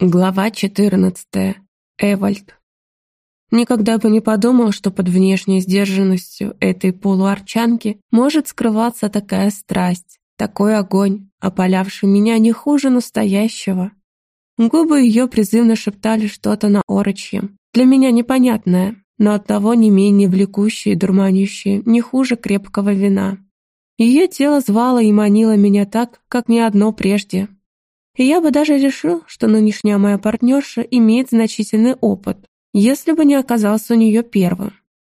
Глава 14. Эвальд. Никогда бы не подумал, что под внешней сдержанностью этой полуарчанки может скрываться такая страсть, такой огонь, опалявший меня не хуже настоящего. Губы ее призывно шептали что-то на орочьем, для меня непонятное, но оттого не менее влекущее и дурманящее, не хуже крепкого вина. Ее тело звало и манило меня так, как ни одно прежде, я бы даже решил, что нынешняя моя партнерша имеет значительный опыт, если бы не оказался у нее первым.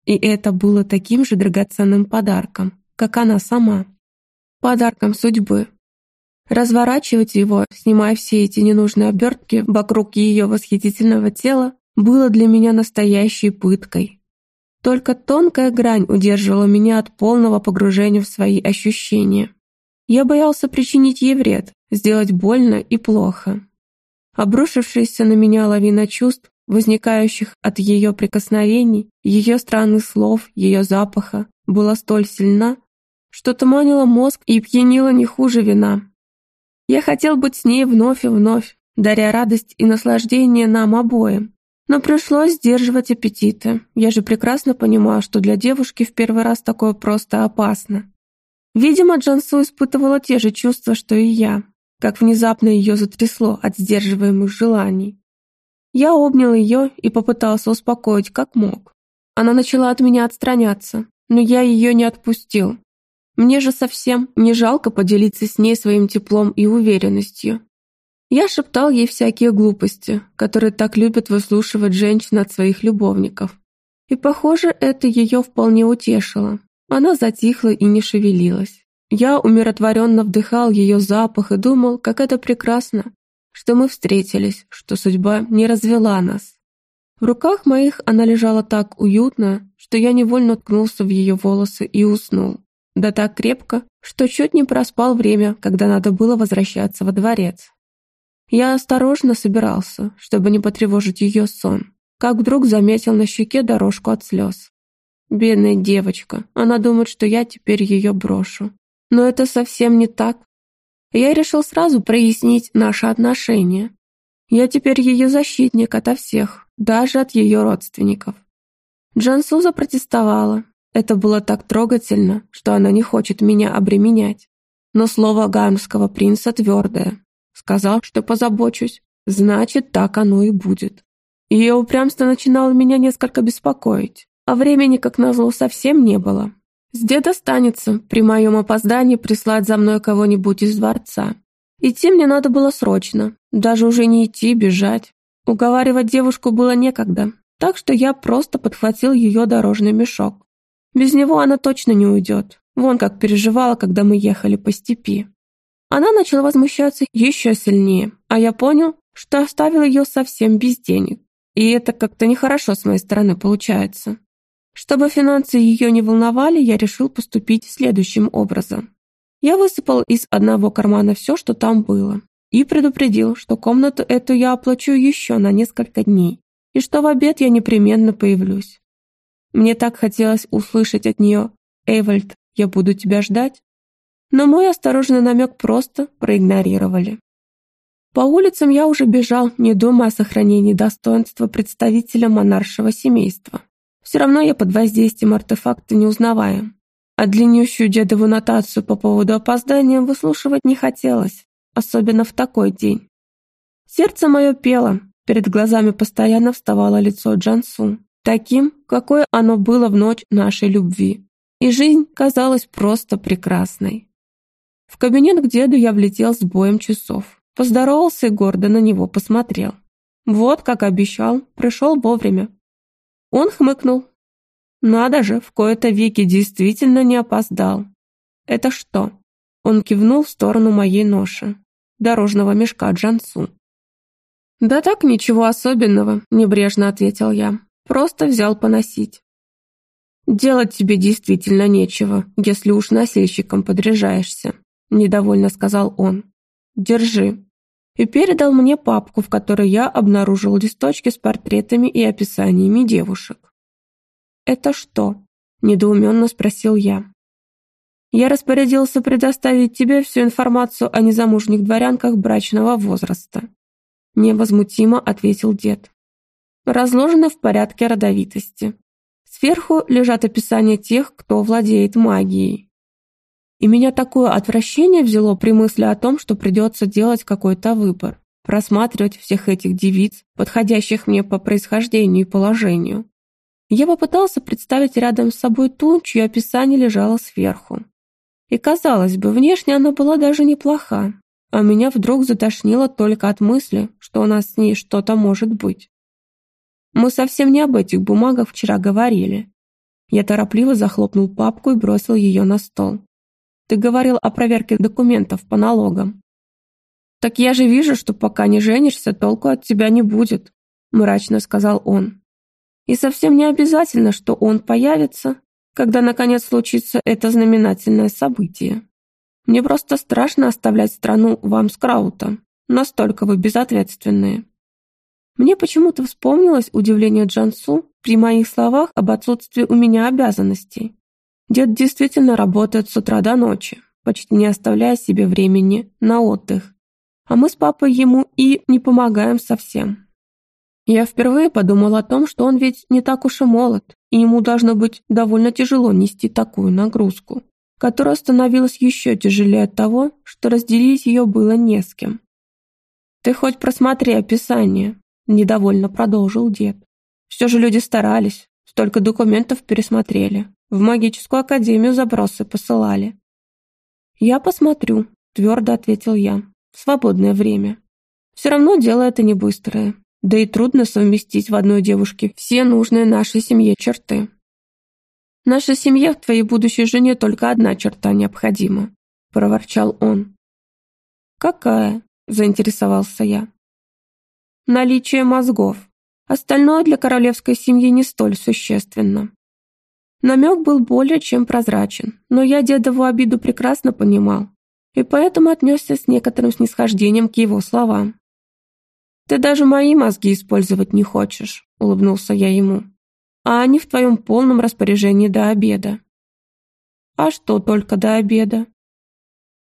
И это было таким же драгоценным подарком, как она сама. Подарком судьбы. Разворачивать его, снимая все эти ненужные обертки вокруг ее восхитительного тела, было для меня настоящей пыткой. Только тонкая грань удерживала меня от полного погружения в свои ощущения. Я боялся причинить ей вред, сделать больно и плохо. Обрушившаяся на меня лавина чувств, возникающих от ее прикосновений, ее странных слов, ее запаха, была столь сильна, что туманила мозг и пьянила не хуже вина. Я хотел быть с ней вновь и вновь, даря радость и наслаждение нам обоим. Но пришлось сдерживать аппетиты. Я же прекрасно понимала, что для девушки в первый раз такое просто опасно. Видимо, Джансу испытывала те же чувства, что и я, как внезапно ее затрясло от сдерживаемых желаний. Я обнял ее и попытался успокоить как мог. Она начала от меня отстраняться, но я ее не отпустил. Мне же совсем не жалко поделиться с ней своим теплом и уверенностью. Я шептал ей всякие глупости, которые так любят выслушивать женщин от своих любовников. И, похоже, это ее вполне утешило. Она затихла и не шевелилась. Я умиротворенно вдыхал ее запах и думал, как это прекрасно, что мы встретились, что судьба не развела нас. В руках моих она лежала так уютно, что я невольно ткнулся в ее волосы и уснул. Да так крепко, что чуть не проспал время, когда надо было возвращаться во дворец. Я осторожно собирался, чтобы не потревожить ее сон, как вдруг заметил на щеке дорожку от слез. Бедная девочка, она думает, что я теперь ее брошу. Но это совсем не так. Я решил сразу прояснить наши отношения. Я теперь ее защитник ото всех, даже от ее родственников. Джансу запротестовала. Это было так трогательно, что она не хочет меня обременять. Но слово ганского принца твердое. Сказал, что позабочусь. Значит, так оно и будет. Ее упрямство начинало меня несколько беспокоить. А времени, как назло, совсем не было. С деда останется при моем опоздании прислать за мной кого-нибудь из дворца. Идти мне надо было срочно, даже уже не идти, бежать. Уговаривать девушку было некогда, так что я просто подхватил ее дорожный мешок. Без него она точно не уйдет. Вон как переживала, когда мы ехали по степи. Она начала возмущаться еще сильнее, а я понял, что оставил ее совсем без денег. И это как-то нехорошо с моей стороны получается. Чтобы финансы ее не волновали, я решил поступить следующим образом. Я высыпал из одного кармана все, что там было, и предупредил, что комнату эту я оплачу еще на несколько дней, и что в обед я непременно появлюсь. Мне так хотелось услышать от нее «Эйвальд, я буду тебя ждать», но мой осторожный намек просто проигнорировали. По улицам я уже бежал, не думая о сохранении достоинства представителя монаршего семейства. Все равно я под воздействием артефакта не узнаваем. А длиннющую дедову нотацию по поводу опоздания выслушивать не хотелось, особенно в такой день. Сердце мое пело, перед глазами постоянно вставало лицо Джансу, таким, какое оно было в ночь нашей любви. И жизнь казалась просто прекрасной. В кабинет к деду я влетел с боем часов, поздоровался и гордо на него посмотрел. Вот, как обещал, пришел вовремя, он хмыкнул. Надо же, в кои-то веки действительно не опоздал. Это что? Он кивнул в сторону моей ноши, дорожного мешка Джансу. «Да так, ничего особенного», — небрежно ответил я. «Просто взял поносить». «Делать тебе действительно нечего, если уж носильщиком подряжаешься», — недовольно сказал он. «Держи» и передал мне папку, в которой я обнаружил листочки с портретами и описаниями девушек. «Это что?» – недоуменно спросил я. «Я распорядился предоставить тебе всю информацию о незамужних дворянках брачного возраста. — невозмутимо ответил дед. «Разложены в порядке родовитости. Сверху лежат описания тех, кто владеет магией. И меня такое отвращение взяло при мысли о том, что придется делать какой-то выбор, просматривать всех этих девиц, подходящих мне по происхождению и положению. Я попытался представить рядом с собой ту, чье описание лежало сверху. И, казалось бы, внешне она была даже неплоха, а меня вдруг затошнило только от мысли, что у нас с ней что-то может быть. Мы совсем не об этих бумагах вчера говорили. Я торопливо захлопнул папку и бросил ее на стол. Ты говорил о проверке документов по налогам. Так я же вижу, что пока не женишься, толку от тебя не будет, мрачно сказал он. И совсем не обязательно, что он появится, когда наконец случится это знаменательное событие. Мне просто страшно оставлять страну вам с Краута. Настолько вы безответственные. Мне почему-то вспомнилось удивление Джансу при моих словах об отсутствии у меня обязанностей. Дед действительно работает с утра до ночи, почти не оставляя себе времени на отдых. А мы с папой ему и не помогаем совсем. Я впервые подумал о том, что он ведь не так уж и молод, и ему должно быть довольно тяжело нести такую нагрузку, которая становилась еще тяжелее от того, что разделить ее было не с кем. «Ты хоть просмотри описание», Недовольно продолжил дед. Все же люди старались, столько документов пересмотрели. В магическую академию забросы посылали. «Я посмотрю», — твердо ответил я. «В свободное время. Все равно дело это не быстрое. Да и трудно совместить в одной девушке все нужные нашей семье черты. Нашей семье в твоей будущей жене только одна черта необходима», — проворчал он. «Какая?» — заинтересовался я наличие мозгов. Остальное для королевской семьи не столь существенно. Намек был более чем прозрачен, но я дедову обиду прекрасно понимал, и поэтому отнесся с некоторым снисхождением к его словам. «Ты даже мои мозги использовать не хочешь», — улыбнулся я ему. «А они в твоем полном распоряжении до обеда». «А что только до обеда?»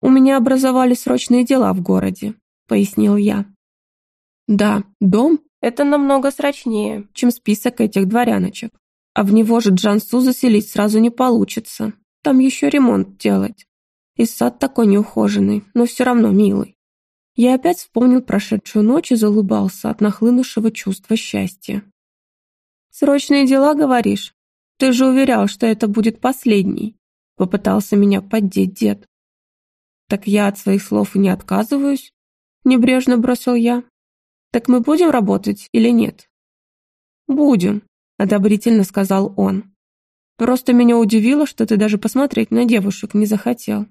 «У меня образовались срочные дела в городе», — пояснил я. Да, дом – это намного срочнее, чем список этих дворяночек. А в него же Джансу заселить сразу не получится. Там еще ремонт делать. И сад такой неухоженный, но все равно милый. Я опять вспомнил прошедшую ночь и залыбался от нахлынувшего чувства счастья. «Срочные дела, говоришь? Ты же уверял, что это будет последний», — попытался меня поддеть дед. «Так я от своих слов и не отказываюсь», — небрежно бросил я. Так мы будем работать или нет? Будем, одобрительно сказал он. Просто меня удивило, что ты даже посмотреть на девушек не захотел.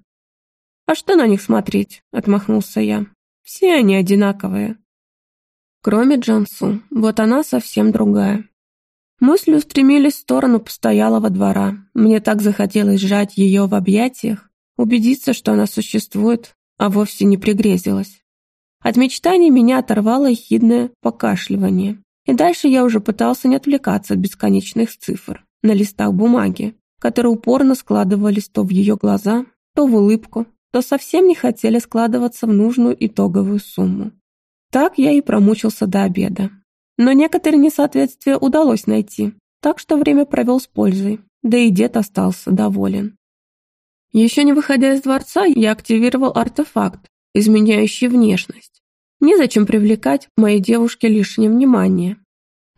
А что на них смотреть? Отмахнулся я. Все они одинаковые. Кроме Джансу, вот она совсем другая. Мысли устремились в сторону постоялого двора. Мне так захотелось сжать ее в объятиях, убедиться, что она существует, а вовсе не пригрезилась. От мечтаний меня оторвало ехидное покашливание. И дальше я уже пытался не отвлекаться от бесконечных цифр на листах бумаги, которые упорно складывались то в ее глаза, то в улыбку, то совсем не хотели складываться в нужную итоговую сумму. Так я и промучился до обеда. Но некоторые несоответствия удалось найти, так что время провел с пользой, да и дед остался доволен. Еще не выходя из дворца, я активировал артефакт, изменяющий внешность. Незачем привлекать моей девушке лишнее внимание.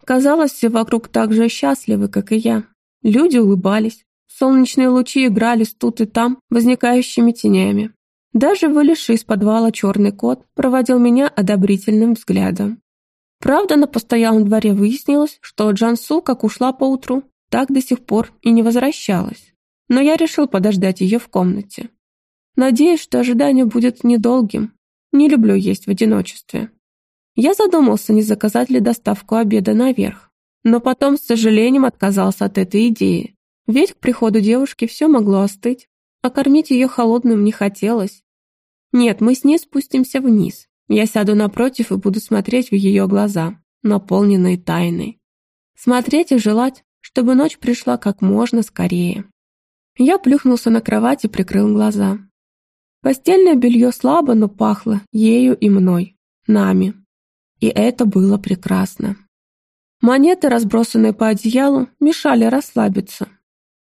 Казалось, все вокруг так же счастливы, как и я. Люди улыбались, солнечные лучи играли тут и там возникающими тенями. Даже вылезший из подвала черный кот проводил меня одобрительным взглядом. Правда, на постоялом дворе выяснилось, что Джансу, как ушла поутру, так до сих пор и не возвращалась. Но я решил подождать ее в комнате. Надеюсь, что ожидание будет недолгим, не люблю есть в одиночестве. Я задумался, не заказать ли доставку обеда наверх, но потом с сожалением отказался от этой идеи, ведь к приходу девушки все могло остыть, а кормить ее холодным не хотелось. Нет, мы с ней спустимся вниз. Я сяду напротив и буду смотреть в ее глаза, наполненные тайной. Смотреть и желать, чтобы ночь пришла как можно скорее. Я плюхнулся на кровать и прикрыл глаза. Постельное белье слабо, но пахло ею и мной, нами. И это было прекрасно. Монеты, разбросанные по одеялу, мешали расслабиться.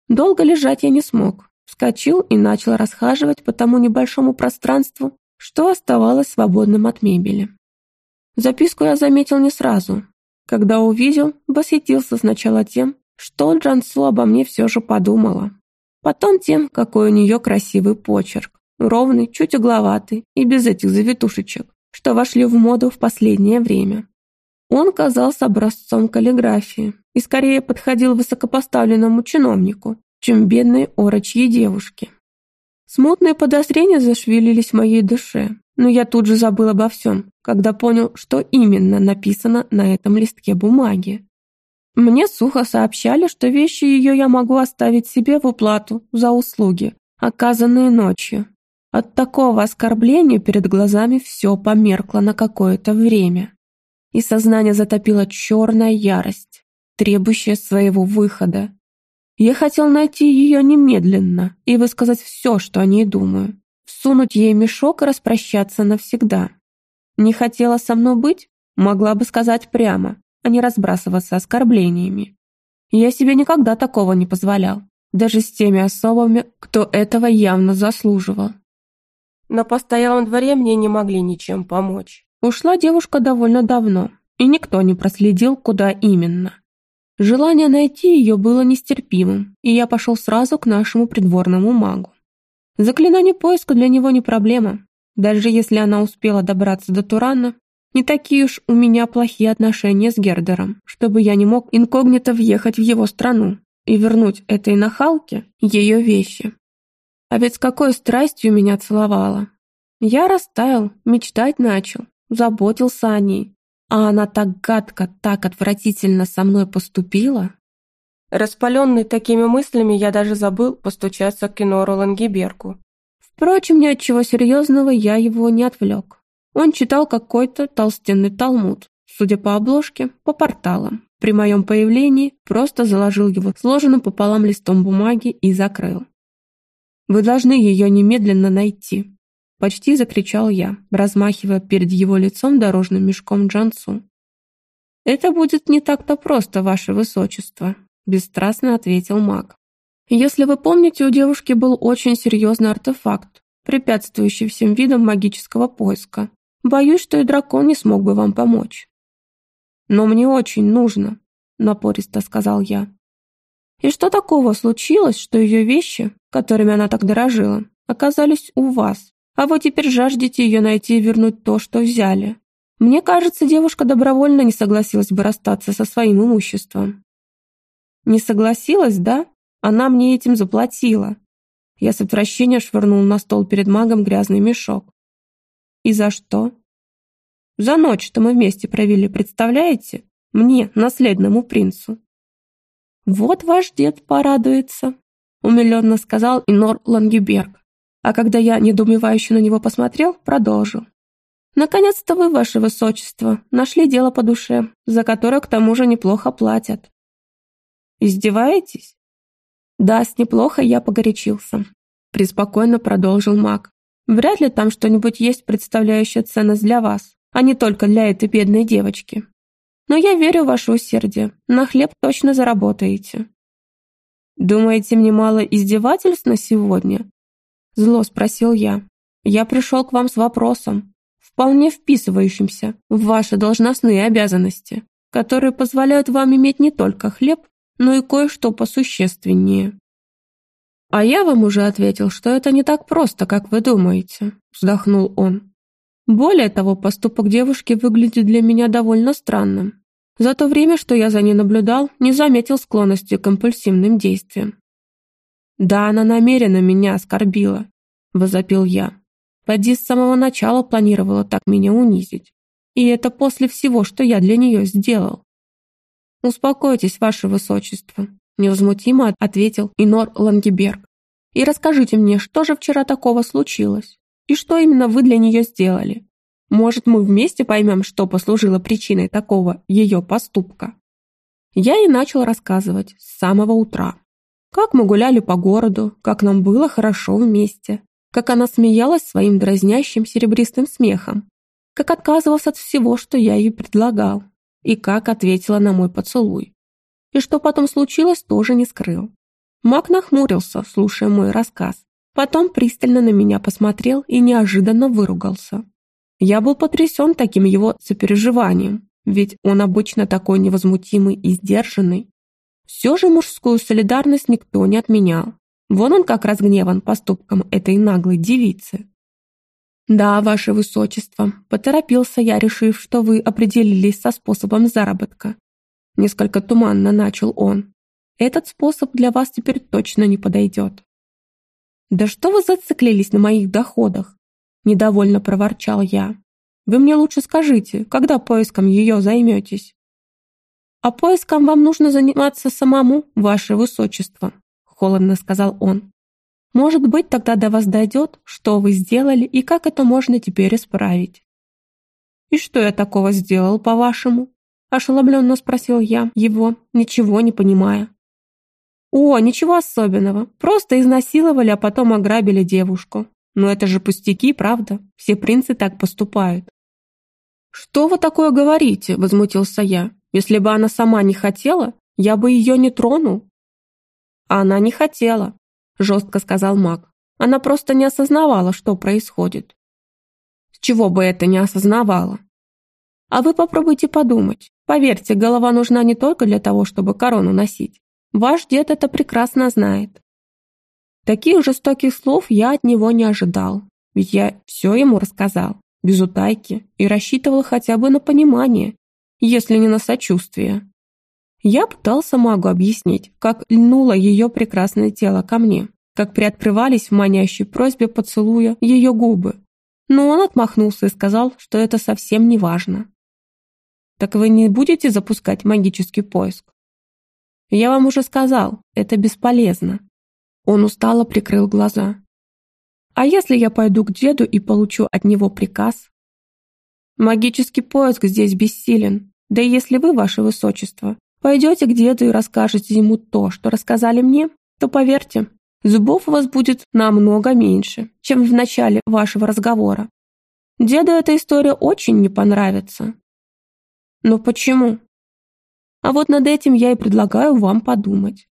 Долго лежать я не смог. Вскочил и начал расхаживать по тому небольшому пространству, что оставалось свободным от мебели. Записку я заметил не сразу. Когда увидел, восхитился сначала тем, что Джансу обо мне все же подумала. Потом тем, какой у нее красивый почерк. Ровный, чуть угловатый и без этих завитушечек, что вошли в моду в последнее время. Он казался образцом каллиграфии и скорее подходил высокопоставленному чиновнику, чем бедной орочьей девушке. Смутные подозрения зашевелились в моей душе, но я тут же забыл обо всем, когда понял, что именно написано на этом листке бумаги. Мне сухо сообщали, что вещи ее я могу оставить себе в уплату за услуги, оказанные ночью. От такого оскорбления перед глазами все померкло на какое-то время и сознание затопила черная ярость, требующая своего выхода. Я хотел найти ее немедленно и высказать все, что о ней думаю, всунуть ей мешок и распрощаться навсегда. Не хотела со мной быть? Могла бы сказать прямо, а не разбрасываться оскорблениями. Я себе никогда такого не позволял, даже с теми особами, кто этого явно заслуживал. На постоялом дворе мне не могли ничем помочь. Ушла девушка довольно давно, и никто не проследил, куда именно. Желание найти ее было нестерпимым, и я пошел сразу к нашему придворному магу. Заклинание поиска для него не проблема. Даже если она успела добраться до Турана, не такие уж у меня плохие отношения с Гердером, чтобы я не мог инкогнито въехать в его страну и вернуть этой нахалке ее вещи. А ведь с какой страстью меня целовала. Я растаял, мечтать начал, заботился о ней. А она так гадко, так отвратительно со мной поступила. Распаленный такими мыслями, я даже забыл постучаться к Кинору Лангеберку. Впрочем, ни от чего серьезного я его не отвлек. Он читал какой-то толстенный талмуд, судя по обложке, по порталам. При моем появлении просто заложил его сложенным пополам листом бумаги и закрыл. «Вы должны ее немедленно найти», Почти закричал я, размахивая перед его лицом дорожным мешком Джансу. «Это будет не так-то просто, ваше высочество», – бесстрастно ответил маг. «Если вы помните, у девушки был очень серьезный артефакт, препятствующий всем видам магического поиска. Боюсь, что и дракон не смог бы вам помочь». «Но мне очень нужно», – напористо сказал я. «И что такого случилось, что ее вещи, которыми она так дорожила, оказались у вас?» А вы теперь жаждете ее найти и вернуть то, что взяли. Мне кажется, девушка добровольно не согласилась бы расстаться со своим имуществом. Не согласилась, да? Она мне этим заплатила. Я с отвращением швырнул на стол перед магом грязный мешок. И за что? За ночь, что мы вместе провели, представляете? Мне, наследному принцу. Вот ваш дед порадуется, умиленно сказал Инор Лангеберг а когда я недоумевающе на него посмотрел, продолжил. «Наконец-то вы, ваше высочество, нашли дело по душе, за которое к тому же неплохо платят». «Издеваетесь?» «Да, с неплохо я погорячился», — преспокойно продолжил маг. «Вряд ли там что-нибудь есть, представляющее ценность для вас, а не только для этой бедной девочки. Но я верю в ваше усердие, на хлеб точно заработаете». «Думаете, мне мало издевательств на сегодня?» Зло спросил я. Я пришел к вам с вопросом, вполне вписывающимся в ваши должностные обязанности, которые позволяют вам иметь не только хлеб, но и кое-что посущественнее. А я вам уже ответил, что это не так просто, как вы думаете, вздохнул он. Более того, поступок девушки выглядит для меня довольно странным. За то время, что я за ней наблюдал, не заметил склонности к импульсивным действиям. «Да, она намеренно меня оскорбила», — возопил я. «Поди с самого начала планировала так меня унизить. И это после всего, что я для нее сделал». «Успокойтесь, ваше высочество», — невозмутимо ответил Инор Лангеберг. «И расскажите мне, что же вчера такого случилось? И что именно вы для нее сделали? Может, мы вместе поймем, что послужило причиной такого ее поступка?» Я и начал рассказывать с самого утра. Как мы гуляли по городу, как нам было хорошо вместе, как она смеялась своим дразнящим серебристым смехом, как отказывался от всего, что я ей предлагал, и как ответила на мой поцелуй. И что потом случилось, тоже не скрыл. Мак нахмурился, слушая мой рассказ. Потом пристально на меня посмотрел и неожиданно выругался. Я был потрясен таким его сопереживанием, ведь он обычно такой невозмутимый и сдержанный. Все же мужскую солидарность никто не отменял. Вон он как разгневан поступком этой наглой девицы. «Да, ваше высочество», — поторопился я, решив, что вы определились со способом заработка. Несколько туманно начал он. «Этот способ для вас теперь точно не подойдет». «Да что вы зациклились на моих доходах?» — недовольно проворчал я. «Вы мне лучше скажите, когда поиском ее займетесь?» «А поиском вам нужно заниматься самому, ваше высочество», — холодно сказал он. Может быть, тогда до вас дойдет, что вы сделали и как это можно теперь исправить. «И что я такого сделал, по-вашему?» – ошеломленно спросил я его, ничего не понимая. «О, ничего особенного. Просто изнасиловали, а потом ограбили девушку. Но это же пустяки, правда? Все принцы так поступают». «Что вы такое говорите?» – возмутился я. «Если бы она сама не хотела, я бы ее не тронул». «Она не хотела жестко сказал маг. Она просто не осознавала, что происходит. С чего бы это не осознавала? А вы попробуйте подумать. Поверьте, голова нужна не только для того, чтобы корону носить. Ваш дед это прекрасно знает. Таких жестоких слов я от него не ожидал, ведь я все ему рассказал, без утайки, и рассчитывал хотя бы на понимание, если не на сочувствие. Я пытался магу объяснить, как льнуло ее прекрасное тело ко мне, как приоткрывались в манящей просьбе поцелуя ее губы. Но он отмахнулся и сказал, что это совсем не важно. «Так вы не будете запускать магический поиск?» «Я вам уже сказал, это бесполезно». Он устало прикрыл глаза. «А если я пойду к деду и получу от него приказ?» «Магический поиск здесь бессилен, да и если вы, ваше высочество, Пойдете к деду и расскажете ему то, что рассказали мне, то поверьте, зубов у вас будет намного меньше, чем в начале вашего разговора. Деду эта история очень не понравится. Но почему? А вот над этим я и предлагаю вам подумать.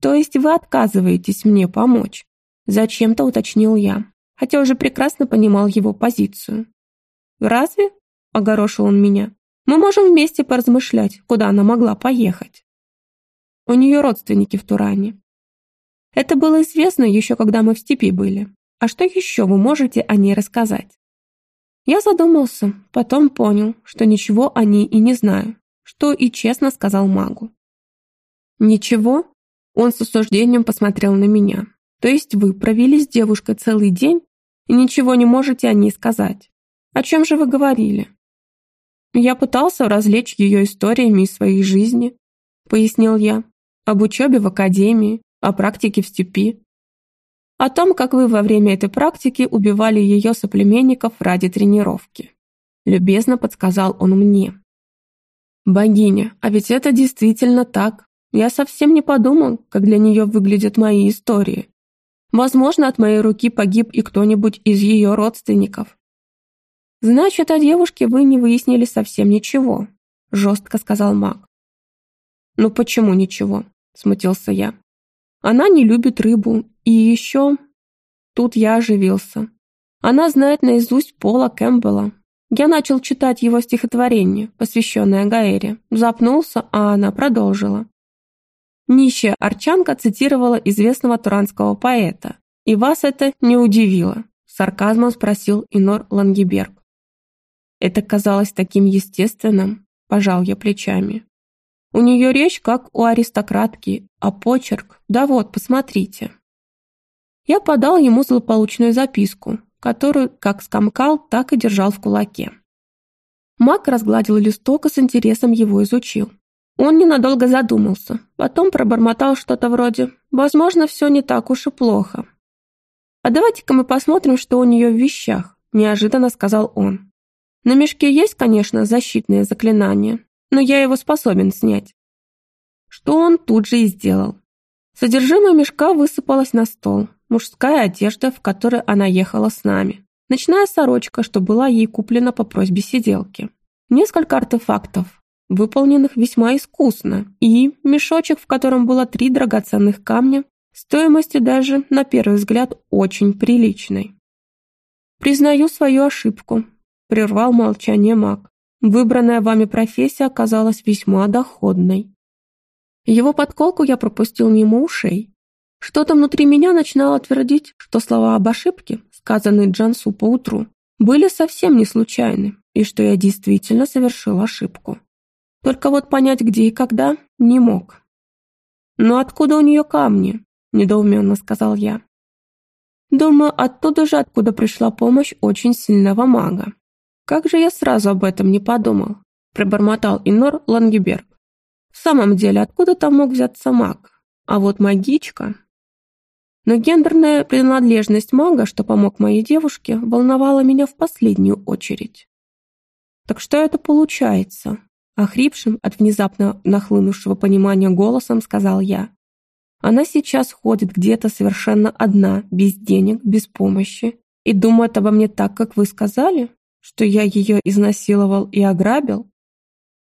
То есть вы отказываетесь мне помочь? Зачем-то уточнил я, хотя уже прекрасно понимал его позицию. Разве? Огорошил он меня. Мы можем вместе поразмышлять, куда она могла поехать. У нее родственники в Туране. Это было известно еще когда мы в степи были. А что еще вы можете о ней рассказать? Я задумался, потом понял, что ничего о ней и не знаю, что и честно сказал магу. «Ничего?» Он с осуждением посмотрел на меня. «То есть вы провели с девушкой целый день и ничего не можете о ней сказать? О чем же вы говорили?» Я пытался развлечь ее историями из своей жизни, пояснил я, об учебе в академии, о практике в степи. О том, как вы во время этой практики убивали ее соплеменников ради тренировки. Любезно подсказал он мне. Богиня, а ведь это действительно так. Я совсем не подумал, как для нее выглядят мои истории. Возможно, от моей руки погиб и кто-нибудь из ее родственников. «Значит, о девушке вы не выяснили совсем ничего», — жестко сказал маг. «Ну почему ничего?» — смутился я. «Она не любит рыбу, и еще...» Тут я оживился. Она знает наизусть Пола Кэмпбелла. Я начал читать его стихотворение, посвященное Гаэре. Запнулся, а она продолжила. Нищая арчанка цитировала известного туранского поэта. «И вас это не удивило?» — сарказмом спросил Инор Лангеберг. Это казалось таким естественным, пожал я плечами. У нее речь как у аристократки, а почерк, да вот, посмотрите. Я подал ему злополучную записку, которую как скомкал, так и держал в кулаке. Мак разгладил листок и с интересом его изучил. Он ненадолго задумался, потом пробормотал что-то вроде «Возможно, все не так уж и плохо». «А давайте-ка мы посмотрим, что у нее в вещах», – неожиданно сказал он. На мешке есть, конечно, защитное заклинание, но я его способен снять. Что он тут же и сделал. Содержимое мешка высыпалось на стол. Мужская одежда, в которой она ехала с нами. ночная сорочка, что была ей куплена по просьбе сиделки, несколько артефактов, выполненных весьма искусно, и мешочек, в котором было три драгоценных камня, стоимостью даже, на первый взгляд, очень приличной. «Признаю свою ошибку», — прервал молчание маг. «Выбранная вами профессия оказалась весьма доходной». Его подколку я пропустил мимо ушей. Что-то внутри меня начинало твердить, что слова об ошибке, сказанные Джансу поутру, были совсем не случайны, и что я действительно совершил ошибку. Только вот понять, где и когда, не мог. «Но откуда у нее камни?» – недоуменно сказал я. «Думаю, оттуда же, откуда пришла помощь очень сильного мага. Как же я сразу об этом не подумал?» – пробормотал Инор Лангеберг. «В самом деле, откуда там мог взяться маг? А вот магичка...» Но гендерная принадлежность мага, что помог моей девушке, волновала меня в последнюю очередь. Так что это получается? Охрипшим от внезапно нахлынувшего понимания голосом сказал я. Она сейчас ходит где-то совершенно одна, без денег, без помощи, и думает обо мне так, как вы сказали, что я ее изнасиловал и ограбил.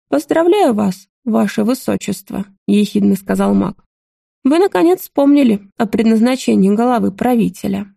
«Поздравляю вас, ваше высочество», — ехидно сказал маг. «Вы, наконец, вспомнили о предназначении головы правителя».